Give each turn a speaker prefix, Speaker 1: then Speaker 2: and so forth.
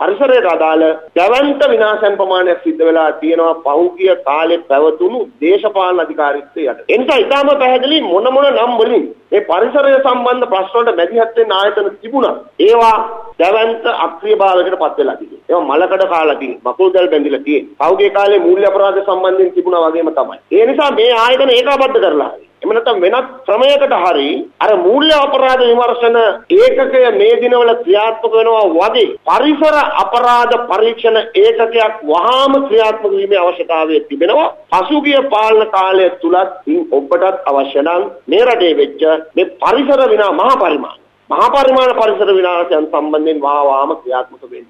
Speaker 1: පරිසරයට අදාළ දැවැන්ත විනාශයන් ප්‍රමාණයක් සිද්ධ වෙලා තියෙනවා පහුගිය කාලේ පැවතුණු දේශපාලන අධිකාරීත්වය යට. එනිසා ඊටම පැහැදිලි මොන මොන නම් වලින් මේ පරිසරය සම්බන්ධ ප්‍රශ්න වලට මැදිහත් වෙන්න ආයතන තිබුණා. ඒවා දැවැන්ත අක්‍රියභාවයකට පත් වෙලා තිබේ. ඒවා මලකඩ කාලා තියෙන, මකුළු දැල් බැඳිලා තියෙන. පහුගිය කාලේ මූල්‍ය අපරාධ සම්බන්ධයෙන් තිබුණා වගේම තමයි. ඒ නිසා මේ ආයතන ඒකාබද්ධ කරලා එහෙම නැත්නම් වෙනත් ක්‍රමයකට හරි අර මූල්‍ය අපරාධ විමර්ශන ඒකකය මේ දිනවල ක්‍රියාත්මක වෙනවා වගේ පරිසර අපරාධ පරීක්ෂණ ඒකකයක් වහාම ක්‍රියාත්මක වීමේ අවශ්‍යතාවය තිබෙනවා. පසුගිය පාලන කාලය තුලත් ඔබටත් අවශ්‍ය නම් මේ රටේ වෙච්ච මේ පරිසර විනා මහා පරිමාණ මහා පරිමාණ පරිසර විනාශයන් සම්බන්ධයෙන් වහාම ක්‍රියාත්මක වෙන්න.